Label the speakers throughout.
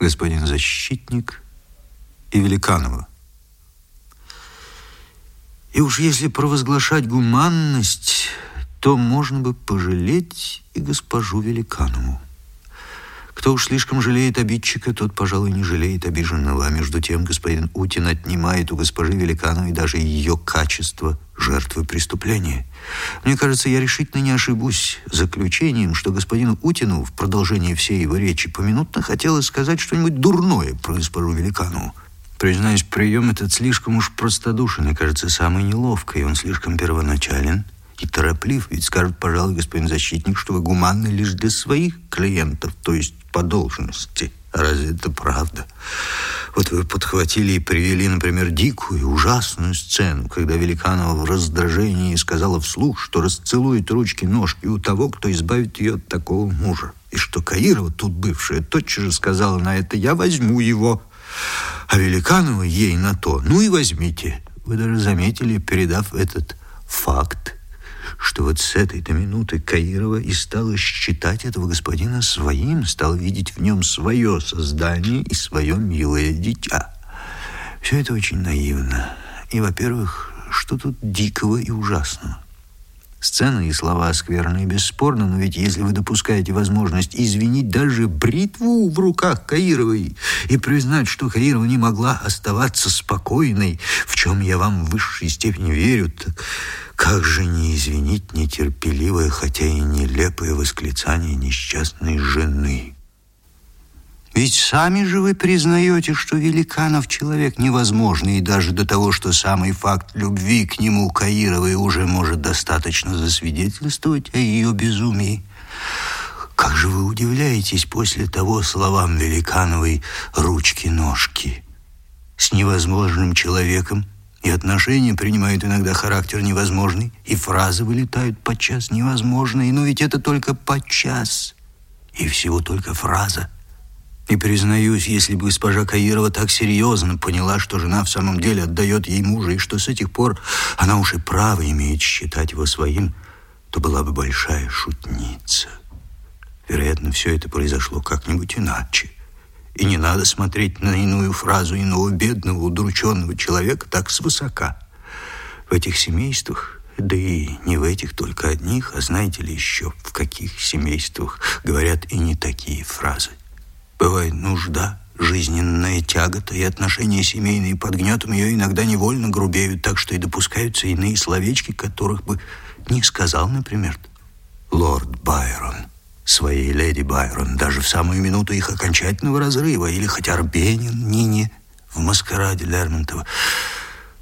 Speaker 1: господин защитник и Великанова. И уж если провозглашать гуманность, то можно бы пожалеть и госпожу Великанову. Кто уж слишком жалеет обидчика, тот, пожалуй, не жалеет обиженного. А между тем господин Утин отнимает у госпожи Великановой даже ее качество жертвы преступления. Мне кажется, я решительно не ошибусь заключением, что господину Утину в продолжении всей его речи поминутно хотелось сказать что-нибудь дурное про госпожу Великанову. Признаюсь, прием этот слишком уж простодушен и кажется самый неловкий. Он слишком первоначален и тороплив, ведь скажет, пожалуй, господин защитник, что вы гуманны лишь для своих клиентов, то есть по должности. Разве это правда? Вот вы подхватили и привели, например, дикую, ужасную сцену, когда Великанова в раздражении сказала вслух, что расцелует ручки-ножки у того, кто избавит ее от такого мужа. И что Каирова, тут бывшая, тотчас же сказала на это «я возьму его». А Великанова ей на то «ну и возьмите». Вы даже заметили, передав этот факт что вот с этой-то минуты Каирова и стала считать этого господина своим, стала видеть в нем свое создание и свое милое дитя. Все это очень наивно. И, во-первых, что тут дикого и ужасного? Сцена и слова скверные, бесспорно, но ведь если вы допускаете возможность извинить даже бритву в руках Каировой и признать, что Каирова не могла оставаться спокойной, в чем я вам в высшей степени верю, как же не извинить нетерпеливое, хотя и нелепое восклицание несчастной жены? Ведь сами же вы признаете, что Великанов человек невозможный, и даже до того, что самый факт любви к нему Каировой уже может достаточно засвидетельствовать о ее безумии. Как же вы удивляетесь после того словам Великановой «ручки-ножки»? С невозможным человеком и отношения принимают иногда характер невозможный, и фразы вылетают подчас невозможные, но ведь это только подчас, и всего только фраза. И признаюсь, если бы госпожа Каирова так серьезно поняла, что жена в самом деле отдает ей мужа, и что с этих пор она уж и право имеет считать его своим, то была бы большая шутница. Вероятно, все это произошло как-нибудь иначе. И не надо смотреть на иную фразу иного бедного, удрученного человека так свысока. В этих семействах, да и не в этих только одних, а знаете ли еще, в каких семействах говорят и не такие фразы. Бывает нужда, жизненная тягота и отношения семейные под гнетом ее иногда невольно грубеют, так что и допускаются иные словечки, которых бы не сказал, например, лорд Байрон своей леди Байрон даже в самую минуту их окончательного разрыва, или хоть Арбенин Нине в маскараде Лермонтова.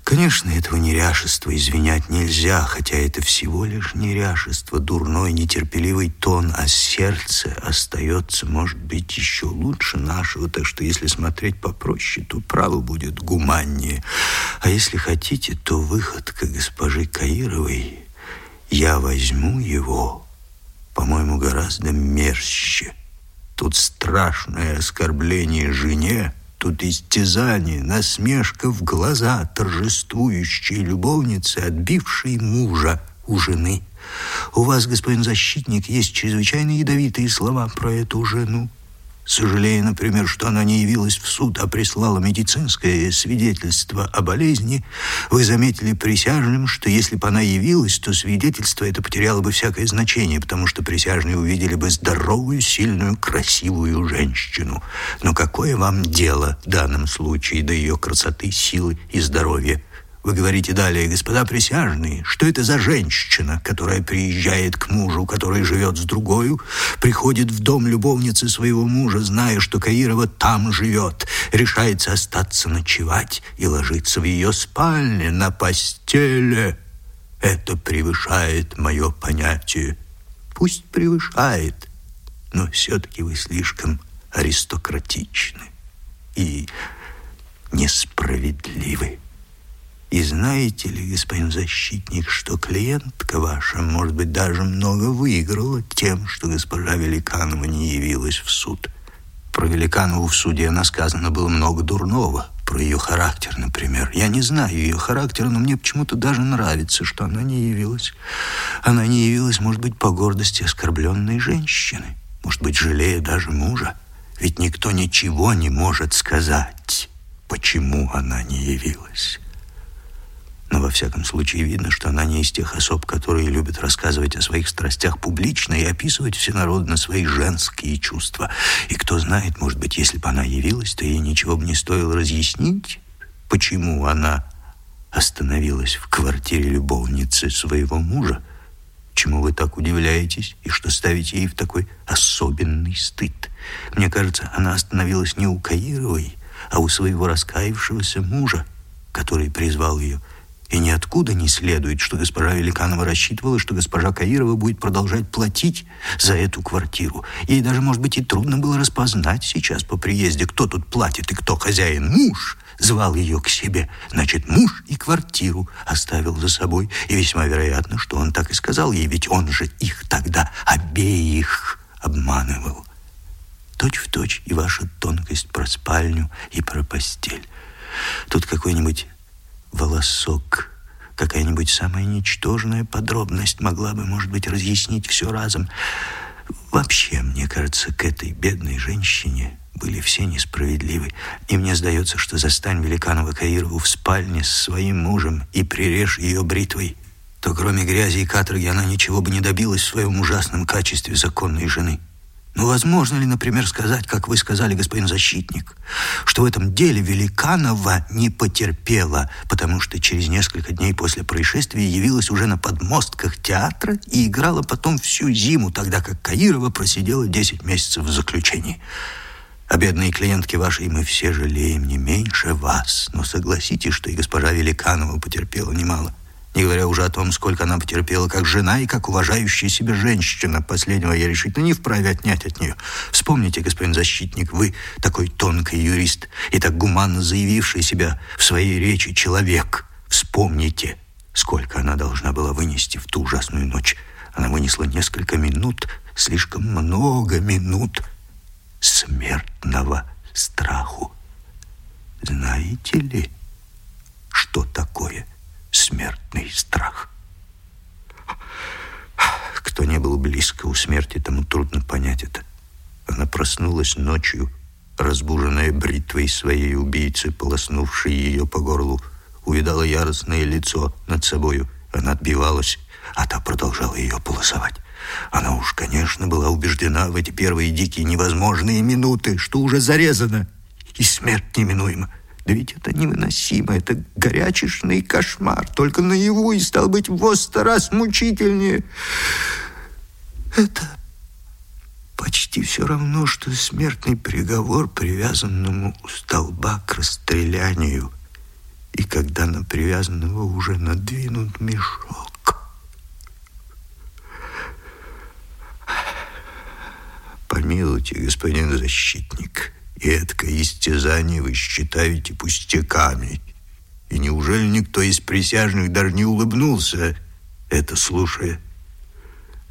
Speaker 1: Конечно, этого неряшества извинять нельзя, хотя это всего лишь неряшество, дурной, нетерпеливый тон, а сердце остается, может быть, еще лучше нашего, так что если смотреть попроще, то право будет гуманнее. А если хотите, то выходка госпожи Каировой «Я возьму его» по-моему, гораздо мерзче. Тут страшное оскорбление жене, тут истязание, насмешка в глаза торжествующей любовницы, отбившей мужа у жены. У вас, господин защитник, есть чрезвычайно ядовитые слова про эту жену сожалея, например, что она не явилась в суд, а прислала медицинское свидетельство о болезни, вы заметили присяжным, что если бы она явилась, то свидетельство это потеряло бы всякое значение, потому что присяжные увидели бы здоровую, сильную, красивую женщину. Но какое вам дело в данном случае до ее красоты, силы и здоровья? Вы говорите далее, господа присяжные, что это за женщина, которая приезжает к мужу, который живет с другой, приходит в дом любовницы своего мужа, зная, что Каирова там живет, решается остаться ночевать и ложиться в ее спальне на постели. Это превышает мое понятие. Пусть превышает, но все-таки вы слишком аристократичны и несправедливы. И знаете ли, господин защитник, что клиентка ваша, может быть, даже много выиграла тем, что госпожа Великанова не явилась в суд? Про Великанову в суде насказано было много дурного, про ее характер, например. Я не знаю ее характера, но мне почему-то даже нравится, что она не явилась. Она не явилась, может быть, по гордости оскорбленной женщины, может быть, жалея даже мужа. Ведь никто ничего не может сказать, почему она не явилась. Но во всяком случае видно, что она не из тех особ, которые любят рассказывать о своих страстях публично и описывать всенародно свои женские чувства. И кто знает, может быть, если бы она явилась, то ей ничего бы не стоило разъяснить, почему она остановилась в квартире любовницы своего мужа. Чему вы так удивляетесь и что ставите ей в такой особенный стыд? Мне кажется, она остановилась не у Каировой, а у своего раскаявшегося мужа, который призвал ее и ниоткуда не следует, что госпожа Великанова рассчитывала, что госпожа Каирова будет продолжать платить за эту квартиру. Ей даже, может быть, и трудно было распознать сейчас по приезде, кто тут платит и кто хозяин. Муж звал ее к себе. Значит, муж и квартиру оставил за собой. И весьма вероятно, что он так и сказал ей, ведь он же их тогда обеих обманывал. Точь в точь и ваша тонкость про спальню и про постель. Тут какой-нибудь волосок, какая-нибудь самая ничтожная подробность могла бы, может быть, разъяснить все разом. Вообще, мне кажется, к этой бедной женщине были все несправедливы. И мне сдается, что застань Великанова Каирову в спальне с своим мужем и прирежь ее бритвой, то кроме грязи и каторги она ничего бы не добилась в своем ужасном качестве законной жены. Но ну, возможно ли, например, сказать, как вы сказали, господин защитник, что в этом деле Великанова не потерпела, потому что через несколько дней после происшествия явилась уже на подмостках театра и играла потом всю зиму, тогда как Каирова просидела 10 месяцев в заключении? А бедные клиентки ваши мы все жалеем не меньше вас, но согласитесь, что и госпожа Великанова потерпела немало не говоря уже о том, сколько она потерпела как жена и как уважающая себя женщина. Последнего я решительно не вправе отнять от нее. Вспомните, господин защитник, вы такой тонкий юрист и так гуманно заявивший себя в своей речи человек. Вспомните, сколько она должна была вынести в ту ужасную ночь. Она вынесла несколько минут, слишком много минут смертного страху. Знаете ли, что такое смертный страх. Кто не был близко у смерти, тому трудно понять это. Она проснулась ночью, разбуженная бритвой своей убийцы, полоснувшей ее по горлу, увидала яростное лицо над собою. Она отбивалась, а та продолжала ее полосовать. Она уж, конечно, была убеждена в эти первые дикие невозможные минуты, что уже зарезана, и смерть неминуема. Да ведь это невыносимо, это горячечный кошмар, только наяву и, стал быть, в сто раз мучительнее. Это почти все равно, что смертный приговор привязанному у столба к расстрелянию. И когда на привязанного уже надвинут мешок. Помилуйте, господин защитник, и это истязание вы считаете пустяками. И неужели никто из присяжных даже не улыбнулся, это слушая?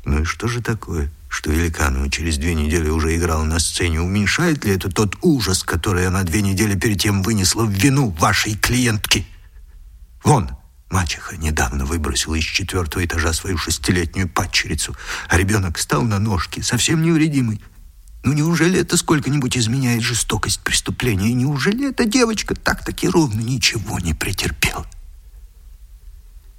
Speaker 1: Ну и что же такое, что Великанова через две недели уже играла на сцене? Уменьшает ли это тот ужас, который она две недели перед тем вынесла в вину вашей клиентки? Вон, мачеха недавно выбросила из четвертого этажа свою шестилетнюю падчерицу, а ребенок стал на ножки, совсем невредимый. Ну неужели это сколько-нибудь изменяет жестокость преступления? Неужели эта девочка так-таки ровно ничего не претерпела?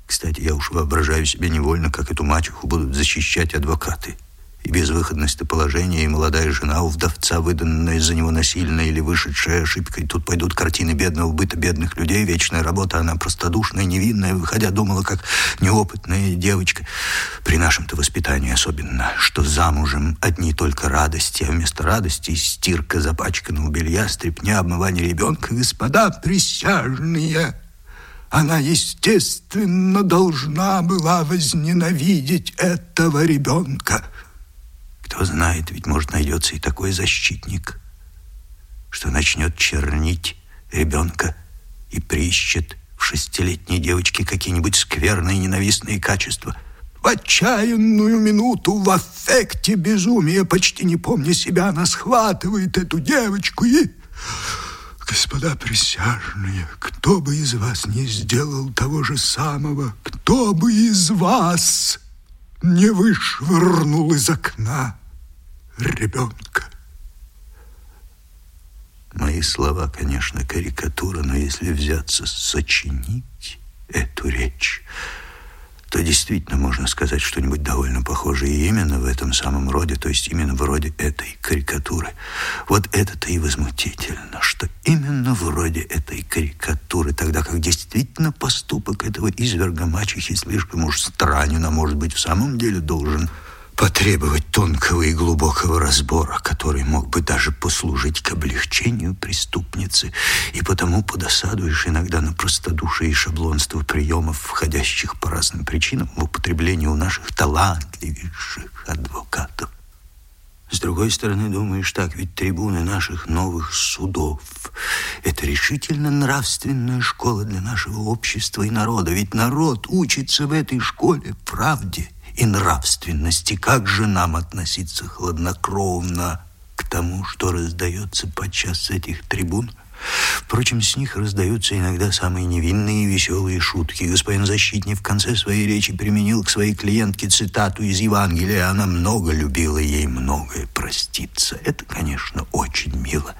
Speaker 1: Кстати, я уж воображаю себе невольно, как эту мачеху будут защищать адвокаты и безвыходность положения, и молодая жена у вдовца, выданная за него насильно или вышедшая ошибкой. Тут пойдут картины бедного быта бедных людей, вечная работа, она простодушная, невинная, выходя, думала, как неопытная девочка. При нашем-то воспитании особенно, что замужем одни только радости, а вместо радости стирка запачканного белья, стряпня, обмывание ребенка. Господа присяжные! Она, естественно, должна была возненавидеть этого ребенка. Кто знает, ведь может найдется и такой защитник, что начнет чернить ребенка и приищет в шестилетней девочке какие-нибудь скверные ненавистные качества. В отчаянную минуту, в аффекте безумия, почти не помня себя, она схватывает эту девочку и... Господа присяжные, кто бы из вас не сделал того же самого, кто бы из вас не вышвырнул из окна ребенка. Мои слова, конечно, карикатура, но если взяться сочинить эту речь, то действительно можно сказать что-нибудь довольно похожее именно в этом самом роде, то есть именно в роде этой карикатуры. Вот это-то и возмутительно, что именно в роде этой карикатуры, тогда как действительно поступок этого изверга мачехи слишком уж странен, а может быть в самом деле должен потребовать тонкого и глубокого разбора, который мог бы даже послужить к облегчению преступницы, и потому подосадуешь иногда на простодушие и шаблонство приемов, входящих по разным причинам в употребление у наших талантливейших адвокатов. С другой стороны, думаешь, так, ведь трибуны наших новых судов – это решительно нравственная школа для нашего общества и народа, ведь народ учится в этой школе правде – и нравственности. Как же нам относиться хладнокровно к тому, что раздается подчас с этих трибун? Впрочем, с них раздаются иногда самые невинные и веселые шутки. Господин защитник в конце своей речи применил к своей клиентке цитату из Евангелия. Она много любила, ей многое проститься. Это, конечно, очень мило.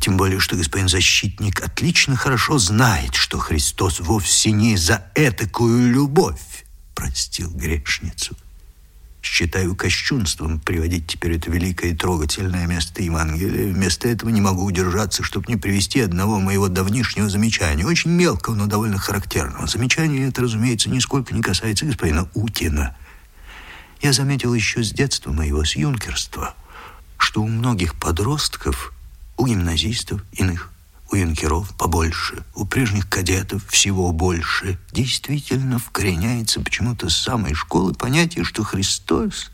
Speaker 1: Тем более, что господин защитник отлично хорошо знает, что Христос вовсе не за этакую любовь простил грешницу. Считаю кощунством приводить теперь это великое и трогательное место Евангелия. Вместо этого не могу удержаться, чтобы не привести одного моего давнишнего замечания. Очень мелкого, но довольно характерного. Замечание это, разумеется, нисколько не касается господина Утина. Я заметил еще с детства моего, с юнкерства, что у многих подростков, у гимназистов, иных у юнкеров побольше, у прежних кадетов всего больше. Действительно вкореняется почему-то с самой школы понятие, что Христос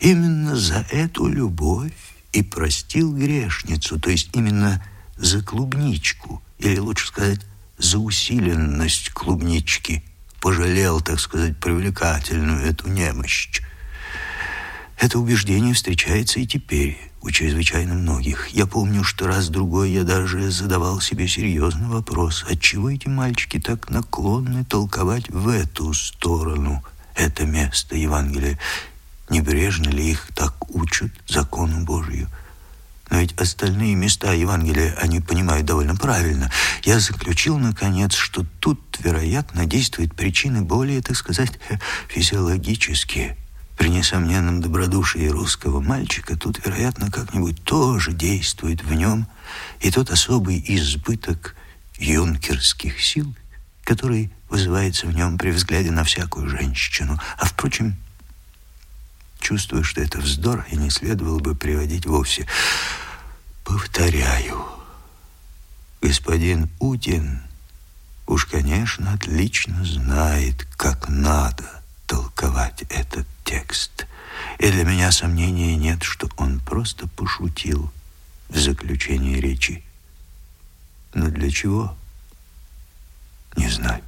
Speaker 1: именно за эту любовь и простил грешницу, то есть именно за клубничку, или лучше сказать, за усиленность клубнички, пожалел, так сказать, привлекательную эту немощь. Это убеждение встречается и теперь у чрезвычайно многих. Я помню, что раз-другой я даже задавал себе серьезный вопрос, отчего эти мальчики так наклонны толковать в эту сторону это место Евангелия. Небрежно ли их так учат закону Божию? Но ведь остальные места Евангелия они понимают довольно правильно. Я заключил, наконец, что тут, вероятно, действуют причины более, так сказать, физиологические – при несомненном добродушии русского мальчика тут, вероятно, как-нибудь тоже действует в нем и тот особый избыток юнкерских сил, который вызывается в нем при взгляде на всякую женщину. А, впрочем, чувствую, что это вздор и не следовало бы приводить вовсе. Повторяю, господин Утин уж, конечно, отлично знает, как надо толковать этот текст. И для меня сомнения нет, что он просто пошутил в заключении речи. Но для чего? Не знаю.